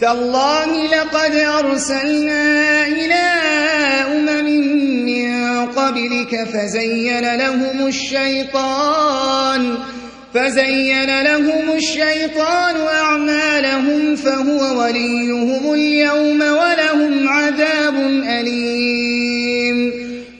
تالله لقد أرسلنا إلى أمم من قبلك فزين لهم الشيطان فزين لهم الشيطان أعمالهم فهو وليهم اليوم ولهم عذاب أليم.